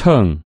秤